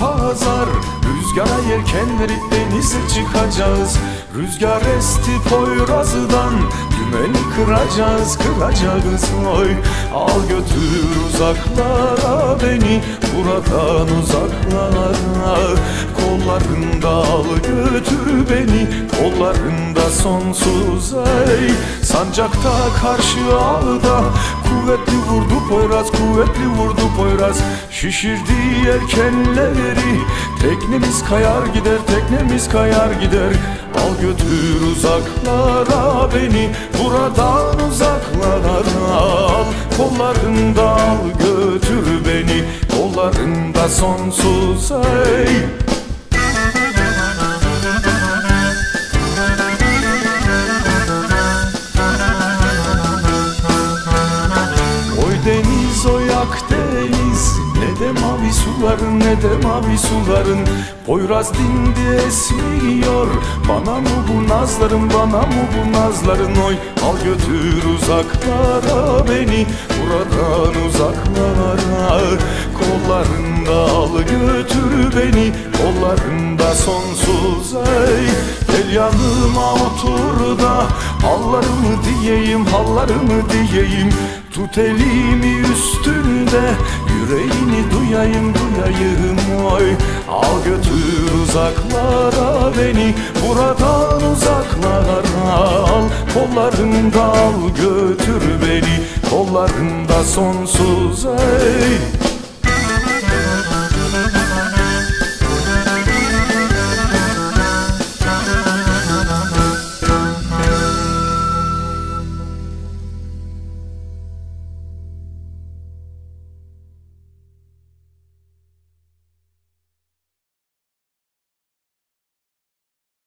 pazar. Rüzgara yelkenleri denize çıkacağız. Rüzgar esti Poyraz'dan Dümeni kıracağız kıracağız. Oy Al götür uzaklara beni Buradan uzaklara. Kollarında al götür beni Kollarında sonsuz ey Sancakta karşı ağda Kuvvetli vurdu Poyraz kuvvetli vurdu Poyraz. Şişirdi yelkenleri Teknemiz kayar gider teknemiz kayar gider. Al götür uzaklara beni Buradan uzaklara Kollarında al götür beni Kollarında sonsuz ey mavi suların ne de mavi suların. Poyraz dindi esmiyor Bana mı bu nazların bana mı bu nazların? Oy al götür uzaklara beni Buradan uzaklara. Kollarında al götür beni Kollarında sonsuz ey Gel yanıma otur da Hallarımı diyeyim hallarımı diyeyim. Tut elimi üstünde Yüreğini duyayım duyayım. Oy Al götür uzaklara beni Buradan uzaklara al. Kollarında al götür beni Kollarında sonsuz ey